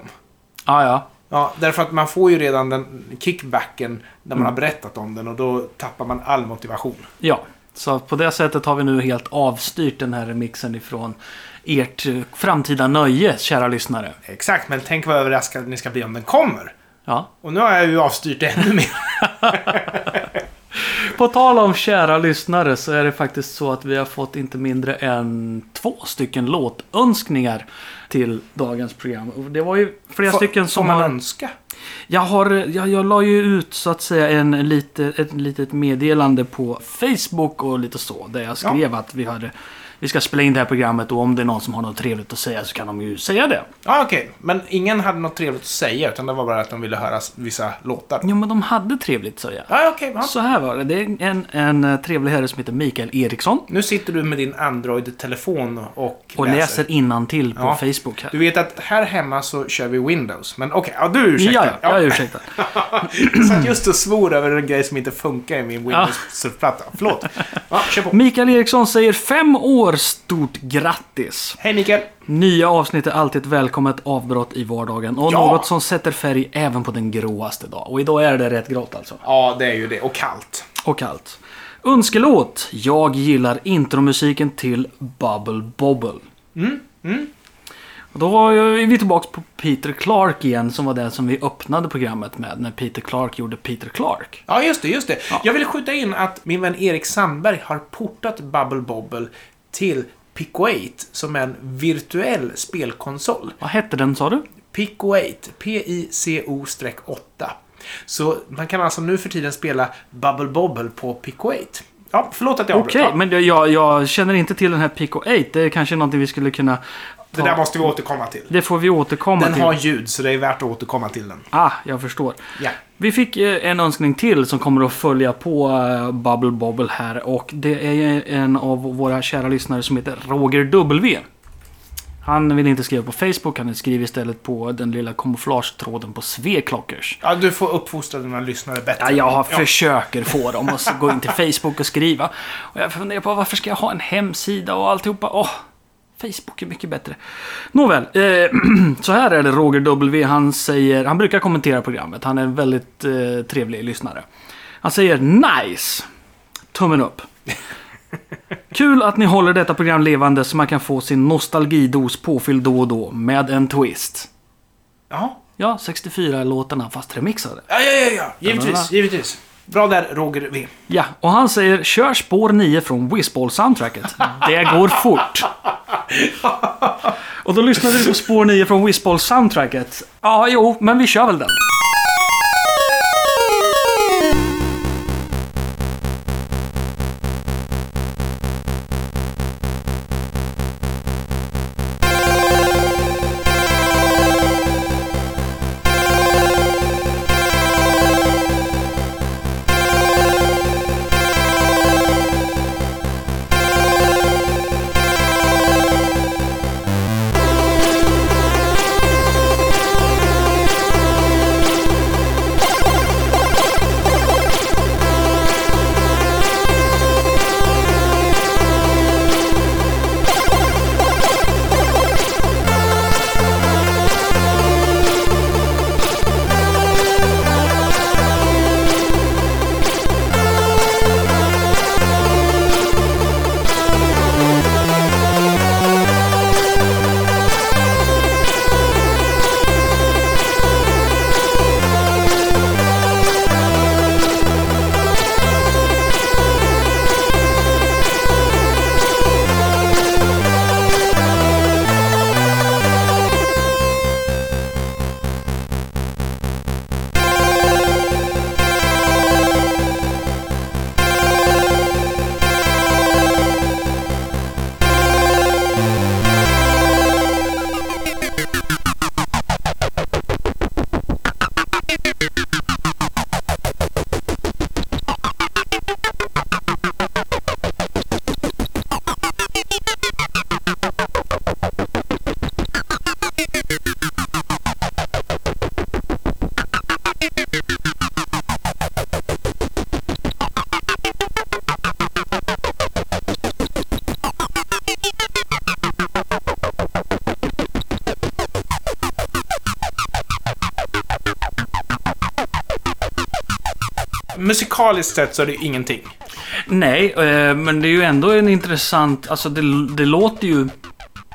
Ja, ja. Ja, därför att man får ju redan den kickbacken när man Mm. har berättat om den och då tappar man all motivation. Ja, så på det sättet har vi nu helt avstyrt den här remixen ifrån ert framtida nöje, kära lyssnare. Exakt, men tänk vad överraskade ni ska bli om den kommer. Ja. Och nu har jag ju avstyrt ännu mer. På tal om kära lyssnare så är det faktiskt så att vi har fått inte mindre än två stycken låtönskningar till dagens program. Det var ju flera Får- stycken får som man har... önska. Jag, har, jag, jag la ju ut så att säga en lite, ett litet meddelande på Facebook och lite så. Där jag skrev att vi, hade, vi ska spela in det här programmet och om det är någon som har något trevligt att säga så kan de ju säga det. Ja, okej. Men ingen hade något trevligt att säga, utan det var bara att de ville höra vissa låtar. Jo men de hade trevligt säger jag. Ja, okej. ja. Så här var det. Det är en, en eh, trevlig herre som heter Mikael Eriksson. Nu sitter du med din Android-telefon och, Och läser innantill på Ja. Facebook här. Du vet att här hemma så kör vi Windows. Men okej, ja, du är ursäktad. Ja, ja, jag är ursäktad. Så att just och svor över en grej som inte funkar i min Windows-surfplatta. Förlåt. Ja, kör på. Mikael Eriksson säger fem år stort grattis. Hej Mikael. Nya avsnitt är alltid ett välkommet avbrott i vardagen. Och Ja. något som sätter färg även på den gråaste dag. Och idag är det rätt grått alltså. Ja, det är ju det. Och kallt. Och kallt. Önskelåt. Jag gillar intromusiken till Bubble Bobble. Mm, mm. Och då är vi tillbaka på Peter Clark igen som var den som vi öppnade programmet med. När Peter Clark gjorde Peter Clark. Ja, just det, just det. Ja. Jag vill skjuta in att min vän Erik Sandberg har portat Bubble Bobble till Pico 8 som är en virtuell spelkonsol. Vad hette den sa du? Pico 8, P-I-C-O-8. Så man kan alltså nu för tiden spela Bubble Bobble på Pico 8. Ja, förlåt att jag Okej, avbröt. Ja, men jag, jag, jag känner inte till den här Pico 8. Det är kanske någonting vi skulle kunna... Det där måste vi återkomma till. Det får vi återkomma Den till. har ljud, så det är värt att återkomma till den. Ah, jag förstår. Ja. Vi fick eh, en önskning till som kommer att följa på eh, Bubble Bobble här. Och det är en av våra kära lyssnare som heter Roger W. Han vill inte skriva på Facebook, han skriver istället på den lilla kamouflagetråden på Sveklockers. ja, du får uppfostra dina lyssnare bättre. Ja, jag har försöker få dem att gå in till Facebook och skriva. Och jag funderar på varför ska jag ha en hemsida och alltihopa. Åh, Facebook är mycket bättre. Nåväl, eh, så här är det Roger W. Han säger, han brukar kommentera programmet. Han är en väldigt eh, trevlig lyssnare. Han säger nice. Tummen upp. Kul att ni håller detta program levande så man kan få sin nostalgidos påfylld då och då med en twist. Ja. Ja, 64-låtarna fast remixade. Ja, ja, ja, ja. Givetvis, givetvis. Bra där, Roger V. Ja, och han säger kör spår 9 från Whizball-soundtracket. Det går fort. Och då lyssnade vi på spår 9 från Whizball-soundtracket. Ja, jo, men vi kör väl den. Musikaliskt sett så är det ingenting. Nej, eh, men det är ju ändå en intressant... Alltså det, det låter ju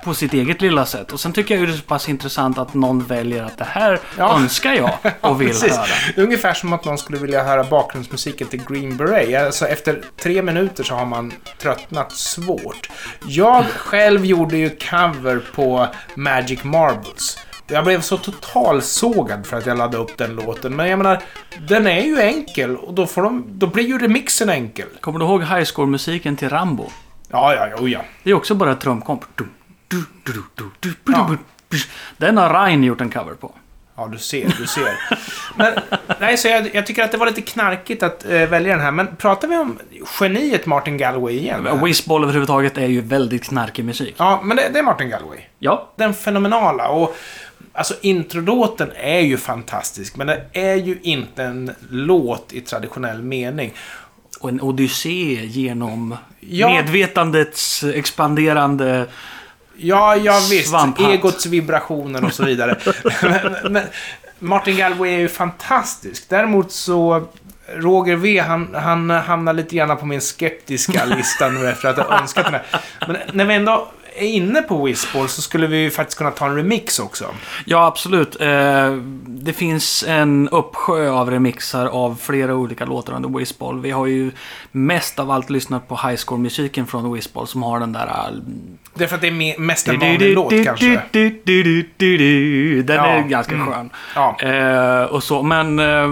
på sitt eget lilla sätt. Och sen tycker jag ju det är så pass intressant att någon väljer att det här Ja. önskar jag och vill Precis. höra. Ungefär som att någon skulle vilja höra bakgrundsmusiken till Green Beret. Alltså efter tre minuter så har man tröttnat svårt. Jag själv gjorde ju cover på Magic Marbles. Jag blev så totalsågad för att jag laddade upp den låten. Men jag menar, den är ju enkel och då, får de, då blir ju remixen enkel. Kommer du ihåg High Score-musiken till Rambo? Ja, ja, ja, oh ja. Det är också bara ett trumkomp. Ja. Den har Ryan gjort en cover på. Ja, du ser, du ser. Men, nej, så jag, jag tycker att det var lite knarkigt att eh, välja den här. Men pratar vi om geniet Martin Galway igen? Whizball överhuvudtaget är ju väldigt knarkig musik. Ja, men det, det är Martin Galway. Ja, Den fenomenala och alltså introlåten är ju fantastisk men det är ju inte en låt i traditionell mening. och en odyssé genom Ja. medvetandets expanderande... Ja, ja visst. Svamphatt. Egots vibrationer och så vidare. men, men Martin Galway är ju fantastisk. Däremot så Roger V, han, han hamnar lite grann på min skeptiska lista nu efter att ha önskat den här. Men när vi ändå är inne på Whizball så skulle vi ju faktiskt kunna ta en remix också. Ja, absolut. Eh, det finns en uppsjö av remixar av flera olika låtar under Whizball. Vi har ju mest av allt lyssnat på High Score-musiken från Whizball som har den där... äh, Därför att det är me- mest en vanlig låt kanske. Den Ja, är ganska mm. skön. Ja. Eh, och så. Men eh,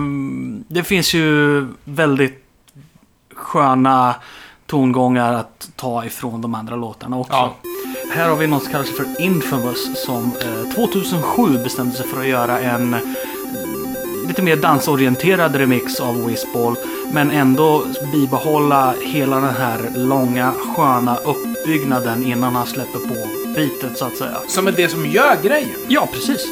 det finns ju väldigt sköna tongångar att ta ifrån de andra låtarna också. Ja. Här har vi något som kallas för Infamous som eh, 2007 bestämde sig för att göra en eh, lite mer dansorienterad remix av Whizball. Men ändå bibehålla hela den här långa sköna uppbyggnaden innan han släpper på bitet så att säga. Som är det som gör grejen. Ja, precis.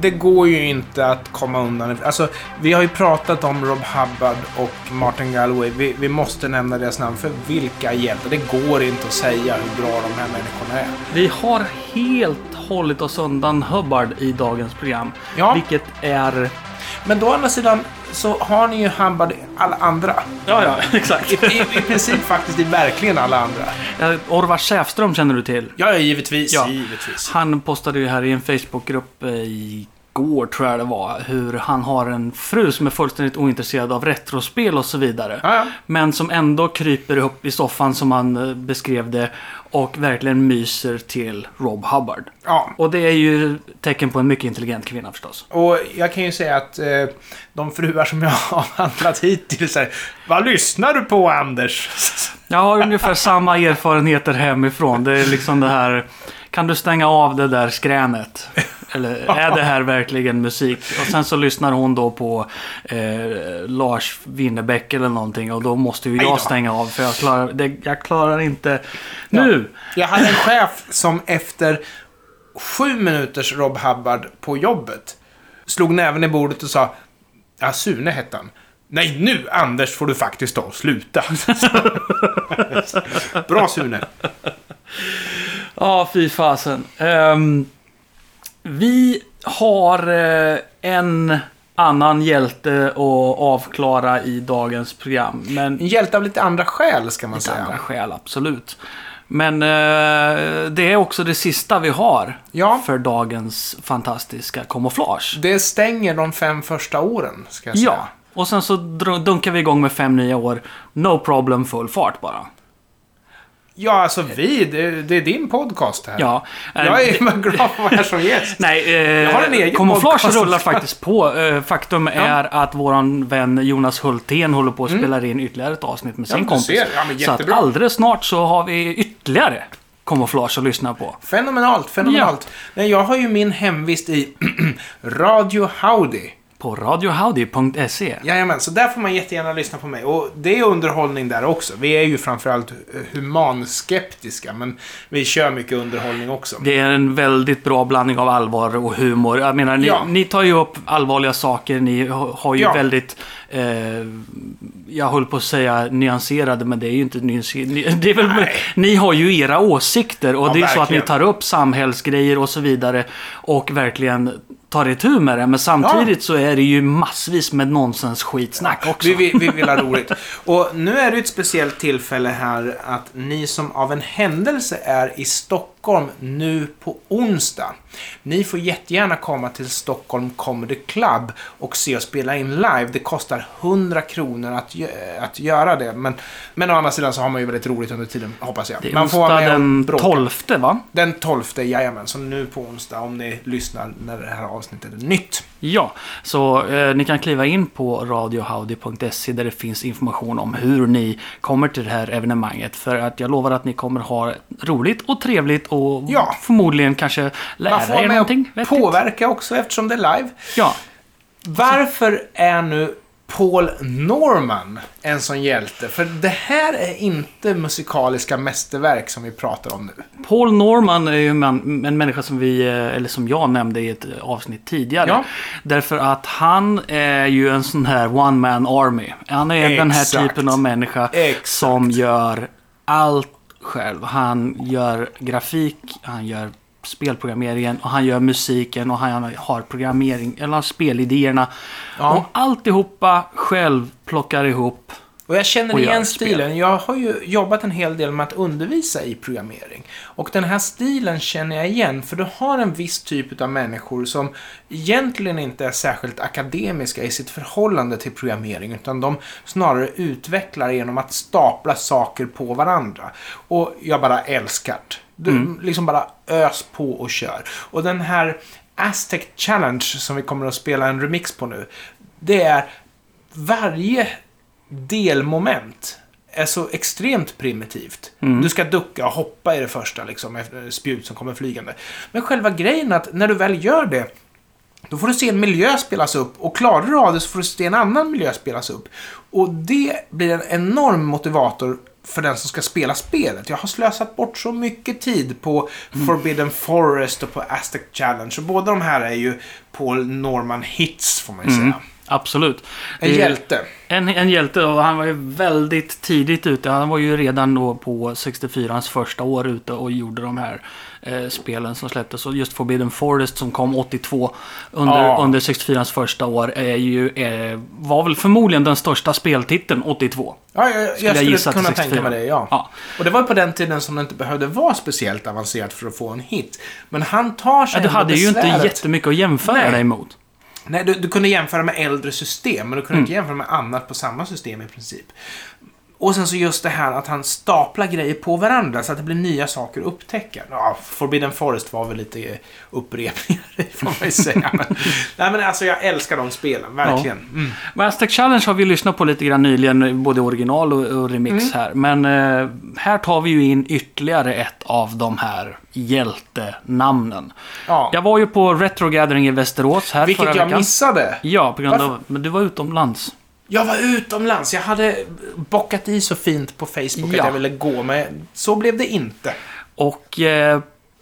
Det går ju inte att komma undan. Alltså, vi har ju pratat om Rob Hubbard och Martin Galway. Vi, vi måste nämna deras namn, för vilka hjältar. Det går inte att säga hur bra de här människorna är. Vi har helt hållit oss undan Hubbard i dagens program. Ja. Vilket är... Men då å andra sidan så har ni ju Hubbard i alla andra. Ja, ja, exakt. I, i, I princip faktiskt i verkligen alla andra. Orvar Säfström känner du till? Ja, givetvis. Ja. givetvis. Han postade ju här i en Facebookgrupp eh, igår, tror jag det var, hur han har en fru som är fullständigt ointresserad av retrospel och så vidare. Ja, ja. Men som ändå kryper upp i soffan som han eh, beskrev det och verkligen myser till Rob Hubbard. ja. Och det är ju tecken på en mycket intelligent kvinna förstås. Och jag kan ju säga att eh, de fruar som jag har handlat hittills är Vad lyssnar du på Anders? Jag har ungefär samma erfarenheter hemifrån. Det är liksom det här... Kan du stänga av det där skränet? Eller är det här verkligen musik? Och sen så lyssnar hon då på eh, Lars Winnerbäck eller någonting. Och då måste ju jag stänga av för jag klarar, det, jag klarar inte... Nu! Jag hade en chef som efter sju minuters Rob Hubbard på jobbet slog näven i bordet och sa Ja, Sune hette han. Nej, nu Anders får du faktiskt ta och sluta. Bra Sune. Ja, fy fasen. Ehm, vi har eh, en annan hjälte att avklara i dagens program. Men En hjälte av lite andra skäl, ska man Lite säga. andra skäl, absolut. Men eh, det är också det sista vi har Ja. för dagens fantastiska kamouflage. Det stänger de fem första åren, ska jag säga. Ja, och sen så dunkar vi igång med fem nya år. No problem, full fart bara. Ja, alltså vi, det, det är din podcast här. Ja. eh, Jag är glad att vara här som gäst. Nej, Jag har en eh, egen kamouflage podcast. rullar faktiskt på. Eh, faktum är att våran vän Jonas Hultén håller på att spela in ytterligare ett avsnitt med sin Mm. du kompis. Ja, men så att alldeles snart så har vi ytterligare kamouflage att lyssna på. Fenomenalt, fenomenalt. Nej, jag har ju min hemvist i Radio Howdy. På radiohowdy.se. Jajamän, så där får man jättegärna lyssna på mig. Och det är underhållning där också. Vi är ju framförallt eh, humanskeptiska, men vi kör mycket underhållning också. Det är en väldigt bra blandning av allvar och humor. Jag menar, ni, Ja. ni tar ju upp allvarliga saker. Ni ha- har ju Ja. väldigt, eh, jag höll på att säga nyanserade, men det är ju inte nyanserade. Väl, ni har ju era åsikter och Ja, det är så att ni verkligen. tar upp samhällsgrejer och så vidare och verkligen tar itu med det. Men samtidigt så är det ju massvis med nonsens skitsnack också. Vi, vi, vi vill ha roligt. Och nu är det ett speciellt tillfälle här att ni som av en händelse är i Stockholm nu på onsdag. Ni får jättegärna komma till Stockholm Comedy Club och se oss spela in live. Det kostar 100 kronor att, att göra det. Men, men å andra sidan så har man ju väldigt roligt under tiden, hoppas jag. Det är man får onsdag den bråka. 12 va? Den 12, jajamän. Så nu på onsdag, om ni lyssnar när det här avsnittet är nytt. Ja, så eh, ni kan kliva in på radiohowdy.se där det finns information om hur ni kommer till det här evenemanget. För att jag lovar att ni kommer ha roligt och trevligt och Ja. förmodligen kanske Man lära får vara er med någonting och påverka också eftersom det är live. Ja, Varför är nu Paul Norman en sån hjälte? För det här är inte musikaliska mästerverk som vi pratar om nu. Paul Norman är ju en, en människa som vi, eh, eller som jag nämnde i ett avsnitt tidigare. Ja. Därför att han är ju en sån här one man army. Han är den här Exakt. typen av människa Exakt. som gör allt själv. Han gör grafik, han gör spelprogrammeringen och han gör musiken och han har programmering, eller har spelidéerna. Ja. Och alltihopa själv plockar ihop. Och jag känner Och igen stilen. Jag har ju jobbat en hel del med att undervisa i programmering. Och den här stilen känner jag igen, för du har en viss typ av människor som egentligen inte är särskilt akademiska i sitt förhållande till programmering, utan de snarare utvecklar genom att stapla saker på varandra. Och jag bara älskar det. Du liksom bara ös på och kör. Och den här Aztec Challenge som vi kommer att spela en remix på nu, det är varje delmoment är så extremt primitivt. Du ska ducka och hoppa i det första, liksom, spjut som kommer flygande. Men själva grejen är att när du väl gör det, då får du se en miljö spelas upp och klarar du av det så får du se en annan miljö spelas upp. Och det blir en enorm motivator för den som ska spela spelet. Jag har slösat bort så mycket tid på Forbidden Forest och på Aztec Challenge. Och båda de här är ju Paul Norman hits, får man ju säga. Absolut. En hjälte. En, en hjälte och han var ju väldigt tidigt ute. Han var ju redan då på 64ans första år ute och gjorde de här eh, spelen som släpptes. Och just Forbidden Forest som kom 82 under, Ja. under 64ans första år är ju, eh, var väl förmodligen den största speltiteln 82. Ja, jag, jag jag skulle gissa kunna tänka 64. mig det, ja. Ja. Och det var på den tiden som det inte behövde vara speciellt avancerat för att få en hit. Men han tar sig Ja, du hade ju inte jättemycket att jämföra Nej. dig mot. Nej, du, du kunde jämföra med äldre system, men du kunde Mm. inte jämföra med annat på samma system i princip. Och sen så just det här att han staplar grejer på varandra så att det blir nya saker att upptäcka. Ja, Forbidden Forest var väl lite upprepningar, får man ju säga. Men, nej, men alltså jag älskar de spelen, verkligen. Mm. Men Aztec Challenge har vi lyssnat på lite grann nyligen, både original och, och remix Mm. här. Men eh, här tar vi ju in ytterligare ett av de här hjältenamnen. Ja. Jag var ju på Retro Gathering i Västerås här Vilket förra jag veckan. missade. Ja, på grund Varför? av... Men du var utomlands. Jag var utomlands. Jag hade bockat i så fint på Facebook Ja. att jag ville gå, men så blev det inte. Och eh,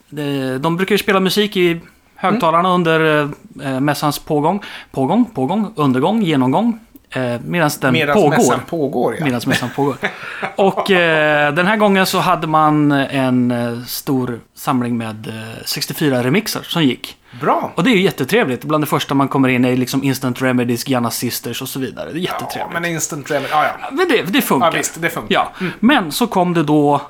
de- de brukar ju spela musik i högtalarna under eh, mässans pågång. Pågång, pågång, undergång, genomgång. Eh, Medan den Medan pågår. mässan pågår, ja. Medan mässan pågår. Och eh, den här gången så hade man en eh, stor samling med eh, 64 remixer som gick. Bra. Och det är ju jättetrevligt. Bland det första man kommer in är liksom Instant Remedies, Gianna Sisters och så vidare. Det är Ja, jättetrevligt. men instant remedy. Ja, ja. Men det, det funkar. Ja, visst, det funkar. Ja, men så kom det då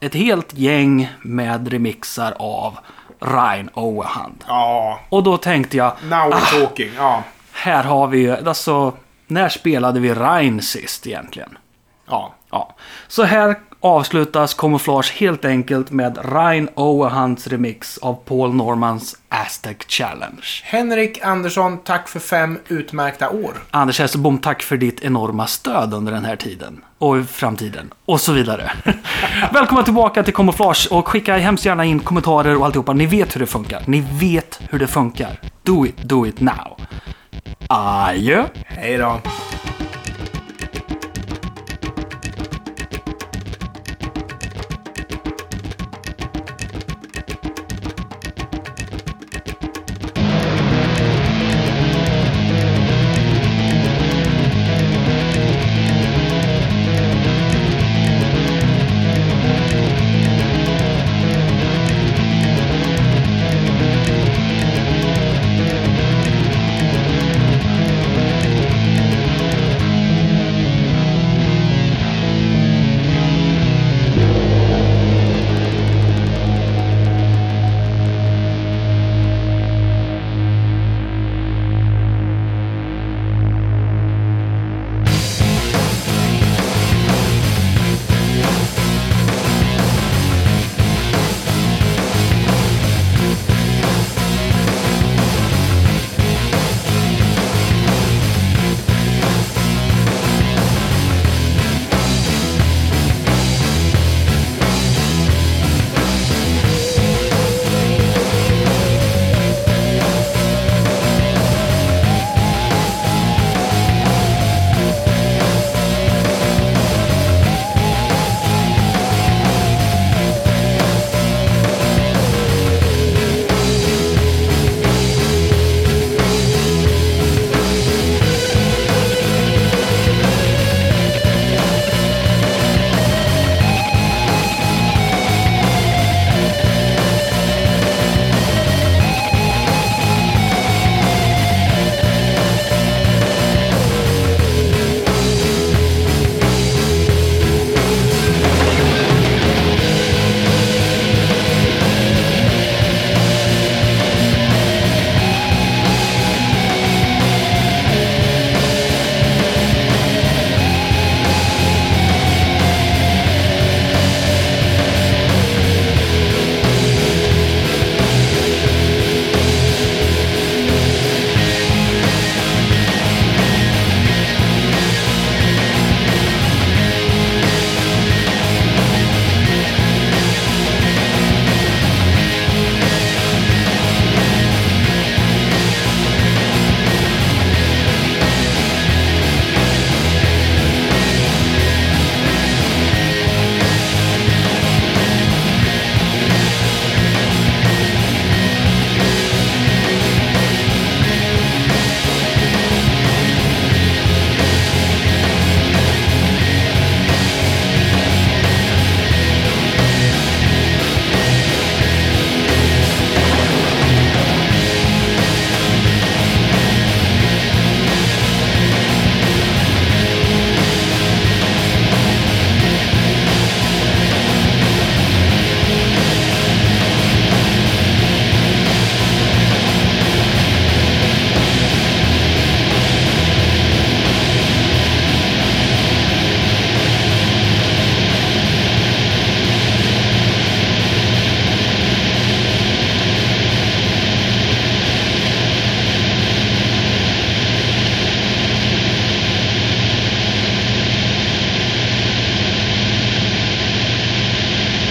ett helt gäng med remixar av Ryan Owerhand. Ja, Och då tänkte jag, now we're talking. Ja. här har vi ju, alltså, när spelade vi Ryan sist egentligen? ja. Ja, så här avslutas Camouflage helt enkelt med Ryan Owerhands remix av Paul Normans Aztec Challenge. Henrik Andersson, tack för fem utmärkta år. Anders Hesselbom, tack för ditt enorma stöd under den här tiden. Och i framtiden. Och så vidare. Välkomna tillbaka till Camouflage och skicka hemskt gärna in kommentarer och alltihopa. Ni vet hur det funkar. Ni vet hur det funkar. Do it, do it now. Adjö! Hej då!